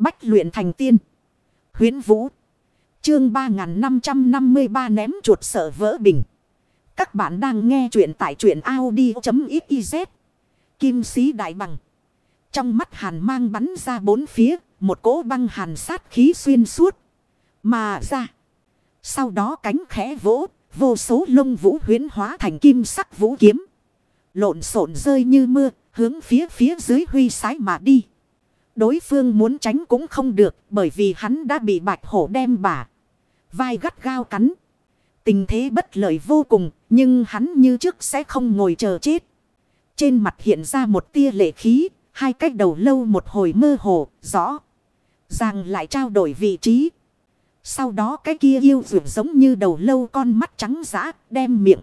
Bách luyện thành tiên. Huyến Vũ. Chương 3553 ném chuột sợ vỡ bình. Các bạn đang nghe truyện tại truyện Audi.xyz. Kim sĩ đại bằng. Trong mắt hàn mang bắn ra bốn phía. Một cỗ băng hàn sát khí xuyên suốt. Mà ra. Sau đó cánh khẽ vỗ. Vô số lông vũ huyến hóa thành kim sắc vũ kiếm. Lộn xộn rơi như mưa. Hướng phía phía dưới huy sái mà đi. Đối phương muốn tránh cũng không được, bởi vì hắn đã bị bạch hổ đem bả. Vai gắt gao cắn. Tình thế bất lợi vô cùng, nhưng hắn như trước sẽ không ngồi chờ chết. Trên mặt hiện ra một tia lệ khí. Hai cách đầu lâu một hồi mơ hồ, rõ. Ràng lại trao đổi vị trí. Sau đó cái kia yêu dược giống như đầu lâu con mắt trắng giã đem miệng.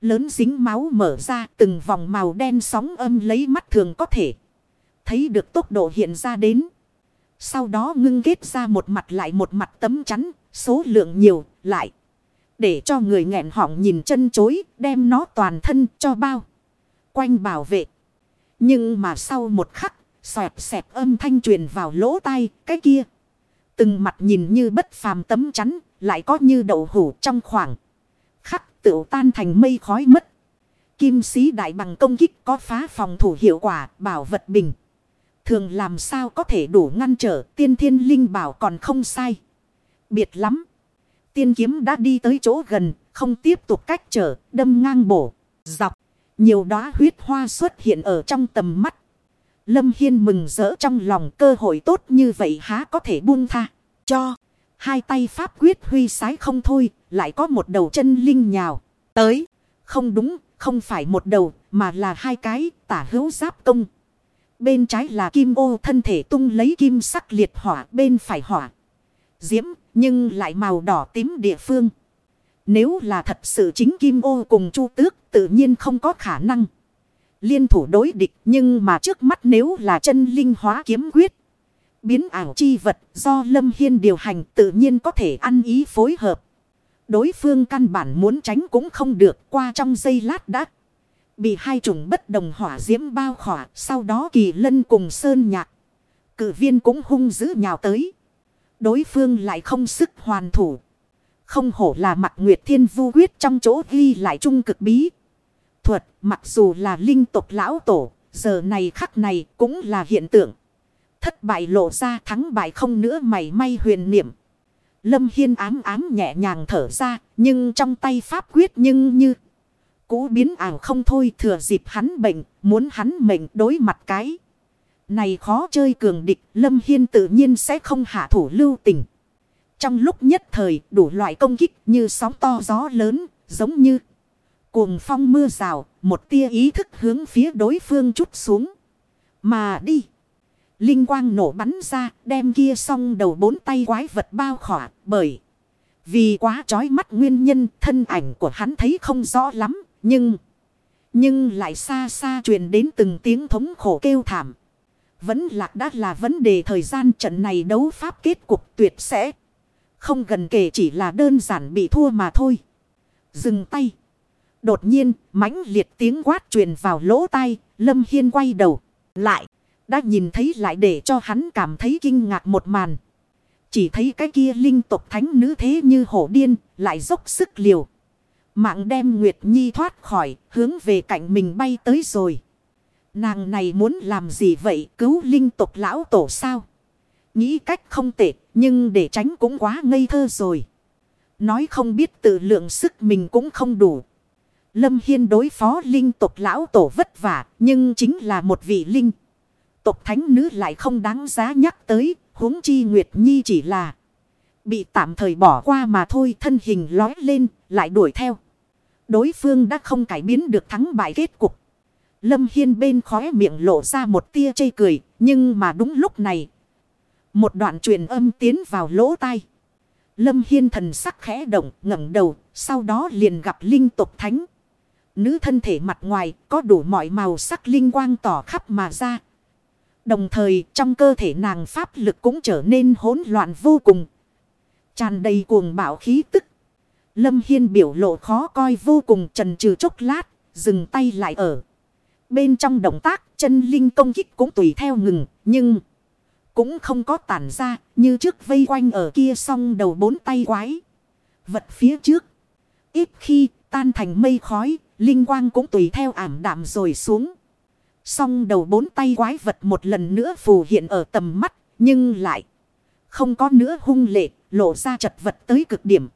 Lớn dính máu mở ra, từng vòng màu đen sóng âm lấy mắt thường có thể thấy được tốc độ hiện ra đến. Sau đó ngưng kết ra một mặt lại một mặt tấm chắn, số lượng nhiều, lại. Để cho người nghẹn họng nhìn chân chối, đem nó toàn thân cho bao. Quanh bảo vệ. Nhưng mà sau một khắc, xoẹt xẹt âm thanh truyền vào lỗ tai, cái kia. Từng mặt nhìn như bất phàm tấm chắn, lại có như đậu hủ trong khoảng. Khắc tựu tan thành mây khói mất. Kim sĩ đại bằng công kích có phá phòng thủ hiệu quả, bảo vật bình. Thường làm sao có thể đủ ngăn trở tiên thiên linh bảo còn không sai. Biệt lắm. Tiên kiếm đã đi tới chỗ gần, không tiếp tục cách trở, đâm ngang bổ, dọc. Nhiều đóa huyết hoa xuất hiện ở trong tầm mắt. Lâm Hiên mừng rỡ trong lòng cơ hội tốt như vậy há có thể buông tha. Cho. Hai tay pháp quyết huy sái không thôi. Lại có một đầu chân linh nhào. Tới. Không đúng. Không phải một đầu. Mà là hai cái tả hữu giáp công. Bên trái là kim ô, thân thể tung lấy kim sắc liệt hỏa, bên phải hỏa. Diễm, nhưng lại màu đỏ tím địa phương. Nếu là thật sự chính kim ô cùng chu tước, tự nhiên không có khả năng. Liên thủ đối địch, nhưng mà trước mắt nếu là chân linh hóa kiếm quyết. Biến ảo chi vật do Lâm Hiên điều hành tự nhiên có thể ăn ý phối hợp. Đối phương căn bản muốn tránh cũng không được, qua trong giây lát đã. Bị hai chủng bất đồng hỏa diễm bao khỏa. Sau đó kỳ lân cùng sơn nhạc. Cử viên cũng hung dữ nhào tới. Đối phương lại không sức hoàn thủ. Không hổ là mặt nguyệt thiên vu quyết trong chỗ ghi lại trung cực bí. Thuật, mặc dù là linh tộc lão tổ. Giờ này khắc này cũng là hiện tượng. Thất bại lộ ra thắng bại không nữa mày may huyền niệm. Lâm Hiên ám ám nhẹ nhàng thở ra. Nhưng trong tay pháp quyết nhưng như cũ biến ảo không thôi thừa dịp hắn bệnh, muốn hắn mệnh đối mặt cái. Này khó chơi cường địch, Lâm Hiên tự nhiên sẽ không hạ thủ lưu tình. Trong lúc nhất thời, đủ loại công kích như sóng to gió lớn, giống như cuồng phong mưa rào, một tia ý thức hướng phía đối phương chút xuống. Mà đi. Linh quang nổ bắn ra, đem kia song đầu bốn tay quái vật bao khỏa, bởi vì quá trói mắt nguyên nhân thân ảnh của hắn thấy không rõ lắm, nhưng, nhưng lại xa xa truyền đến từng tiếng thống khổ kêu thảm. Vẫn lạc đã là vấn đề thời gian trận này đấu pháp kết cục tuyệt sẽ. Không gần kể chỉ là đơn giản bị thua mà thôi. Dừng tay. Đột nhiên, mãnh liệt tiếng quát truyền vào lỗ tai, Lâm Hiên quay đầu. Lại, đã nhìn thấy lại để cho hắn cảm thấy kinh ngạc một màn. Chỉ thấy cái kia linh tục thánh nữ thế như hổ điên, lại dốc sức liều. Mạng đem Nguyệt Nhi thoát khỏi, hướng về cạnh mình bay tới rồi. Nàng này muốn làm gì vậy, cứu linh tục lão tổ sao? Nghĩ cách không tệ, nhưng để tránh cũng quá ngây thơ rồi. Nói không biết tự lượng sức mình cũng không đủ. Lâm Hiên đối phó linh tục lão tổ vất vả, nhưng chính là một vị linh. Tục thánh nữ lại không đáng giá nhắc tới, huống chi Nguyệt Nhi chỉ là bị tạm thời bỏ qua mà thôi thân hình lói lên, lại đuổi theo. Đối phương đã không cải biến được thắng bại kết cục. Lâm Hiên bên khóe miệng lộ ra một tia chây cười. Nhưng mà đúng lúc này. Một đoạn truyền âm tiến vào lỗ tai. Lâm Hiên thần sắc khẽ động, ngẩng đầu. Sau đó liền gặp linh tục thánh. Nữ thân thể mặt ngoài có đủ mọi màu sắc linh quang tỏ khắp mà ra. Đồng thời, trong cơ thể nàng pháp lực cũng trở nên hỗn loạn vô cùng. Tràn đầy cuồng bạo khí tức. Lâm Hiên biểu lộ khó coi vô cùng trần trừ chốc lát, dừng tay lại ở. Bên trong động tác, chân linh công kích cũng tùy theo ngừng, nhưng cũng không có tản ra như trước vây quanh ở kia song đầu bốn tay quái. Vật phía trước. Ít khi tan thành mây khói, linh quang cũng tùy theo ảm đạm rồi xuống. Song đầu bốn tay quái vật một lần nữa phù hiện ở tầm mắt, nhưng lại không có nữa hung lệ, lộ ra chật vật tới cực điểm.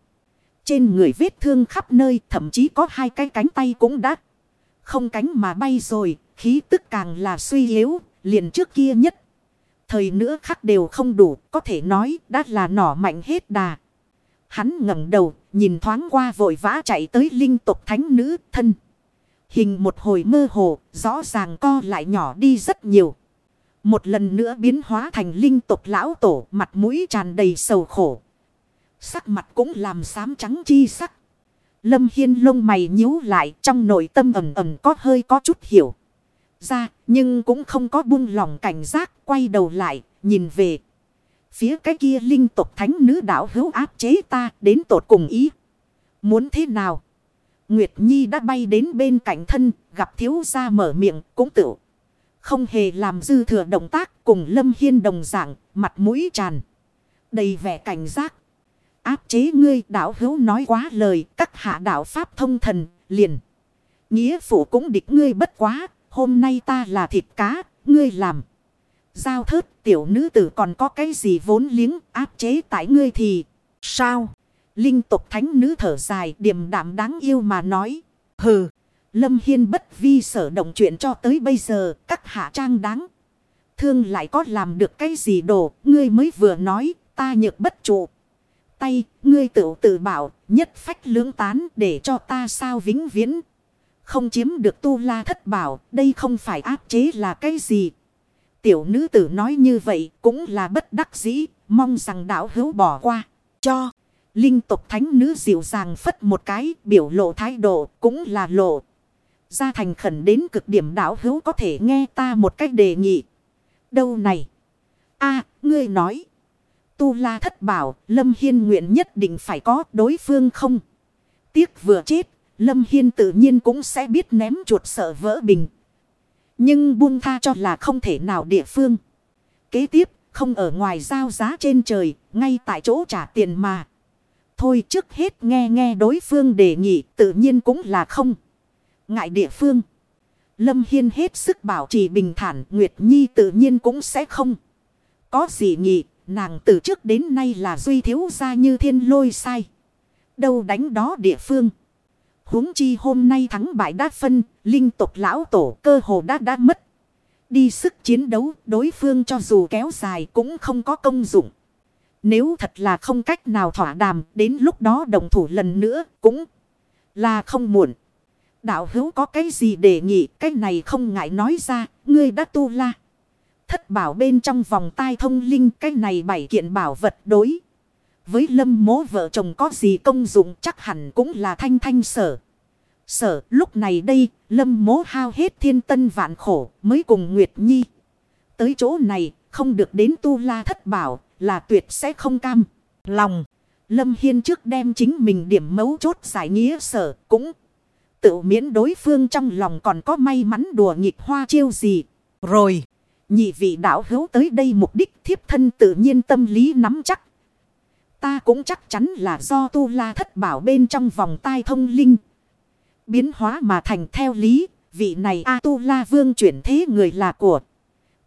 Trên người vết thương khắp nơi, thậm chí có hai cái cánh tay cũng đã không cánh mà bay rồi, khí tức càng là suy yếu, liền trước kia nhất. Thời nữa khắc đều không đủ, có thể nói đã là nỏ mạnh hết đà. Hắn ngẩng đầu, nhìn thoáng qua vội vã chạy tới linh tục thánh nữ thân. Hình một hồi mơ hồ, rõ ràng co lại nhỏ đi rất nhiều. Một lần nữa biến hóa thành linh tục lão tổ, mặt mũi tràn đầy sầu khổ. Sắc mặt cũng làm xám trắng chi sắc. Lâm Hiên lông mày nhíu lại trong nội tâm ẩm ẩm có hơi có chút hiểu. Ra, nhưng cũng không có buông lòng cảnh giác, quay đầu lại, nhìn về. Phía cái kia linh tục thánh nữ đảo hữu áp chế ta đến tột cùng ý. Muốn thế nào? Nguyệt Nhi đã bay đến bên cạnh thân, gặp thiếu gia mở miệng, cũng tự. Không hề làm dư thừa động tác cùng Lâm Hiên đồng dạng, mặt mũi tràn. Đầy vẻ cảnh giác. Áp chế ngươi đạo hữu nói quá lời, các hạ đạo pháp thông thần, liền. Nghĩa phụ cũng địch ngươi bất quá, hôm nay ta là thịt cá, ngươi làm. Giao thớt tiểu nữ tử còn có cái gì vốn liếng áp chế tại ngươi thì sao? Linh tục thánh nữ thở dài điềm đạm đáng yêu mà nói. Hừ, Lâm Hiên bất vi sở động chuyện cho tới bây giờ các hạ trang đáng. Thương lại có làm được cái gì đồ, ngươi mới vừa nói, ta nhược bất trụ. Tay, ngươi tự tự bảo, nhất phách lưỡng tán để cho ta sao vĩnh viễn. Không chiếm được tu la thất bảo, đây không phải áp chế là cái gì. Tiểu nữ tử nói như vậy cũng là bất đắc dĩ, mong rằng đạo hữu bỏ qua, cho. Linh tục thánh nữ dịu dàng phất một cái, biểu lộ thái độ cũng là lộ. gia thành khẩn đến cực điểm đạo hữu có thể nghe ta một cách đề nghị. Đâu này? a ngươi nói. Tu la thất bảo, Lâm Hiên nguyện nhất định phải có đối phương không? Tiếc vừa chết, Lâm Hiên tự nhiên cũng sẽ biết ném chuột sợ vỡ bình. Nhưng buông tha cho là không thể nào địa phương. Kế tiếp, không ở ngoài giao giá trên trời, ngay tại chỗ trả tiền mà. Thôi trước hết nghe nghe đối phương đề nghị tự nhiên cũng là không. Ngại địa phương. Lâm Hiên hết sức bảo trì bình thản Nguyệt Nhi tự nhiên cũng sẽ không. Có gì nghị nàng từ trước đến nay là duy thiếu ra như thiên lôi sai. Đâu đánh đó địa phương. huống chi hôm nay thắng bại đã phân, linh tục lão tổ cơ hồ đã đã mất. Đi sức chiến đấu, đối phương cho dù kéo dài cũng không có công dụng. Nếu thật là không cách nào thỏa đàm, đến lúc đó đồng thủ lần nữa cũng là không muộn. Đạo hữu có cái gì đề nghị, cái này không ngại nói ra, ngươi đã tu la. Thất bảo bên trong vòng tai thông linh, cái này bảy kiện bảo vật đối. Với lâm mố vợ chồng có gì công dụng chắc hẳn cũng là thanh thanh sở. Sở lúc này đây, lâm mố hao hết thiên tân vạn khổ mới cùng Nguyệt Nhi. Tới chỗ này, không được đến tu la thất bảo, là tuyệt sẽ không cam. Lòng, Lâm Hiên trước đem chính mình điểm mấu chốt giải nghĩa sở cũng tự miễn đối phương trong lòng còn có may mắn đùa nghịch hoa chiêu gì. Rồi, nhị vị đạo hữu tới đây mục đích thiếp thân tự nhiên tâm lý nắm chắc. Ta cũng chắc chắn là do tu la thất bảo bên trong vòng tai thông linh. Biến hóa mà thành theo lý, vị này A tu la vương chuyển thế người là của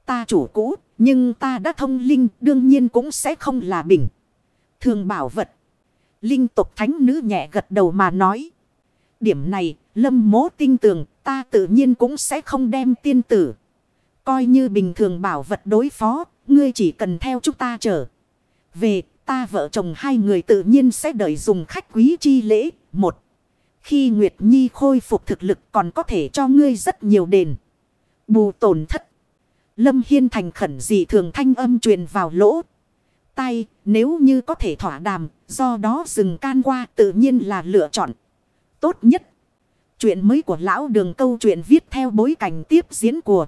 ta chủ cũ nhưng ta đã thông linh đương nhiên cũng sẽ không là bình. Thường bảo vật. Linh tục thánh nữ nhẹ gật đầu mà nói. Điểm này lâm mố tinh tường ta tự nhiên cũng sẽ không đem tiên tử. Coi như bình thường bảo vật đối phó. Ngươi chỉ cần theo chúng ta trở. Về ta vợ chồng hai người tự nhiên sẽ đợi dùng khách quý chi lễ. Một. Khi Nguyệt Nhi khôi phục thực lực còn có thể cho ngươi rất nhiều đền. Bù tổn thất. Lâm Hiên thành khẩn dị thường thanh âm truyền vào lỗ. Tay, nếu như có thể thỏa đàm, do đó dừng can qua tự nhiên là lựa chọn. Tốt nhất. Chuyện mới của lão đường câu chuyện viết theo bối cảnh tiếp diễn của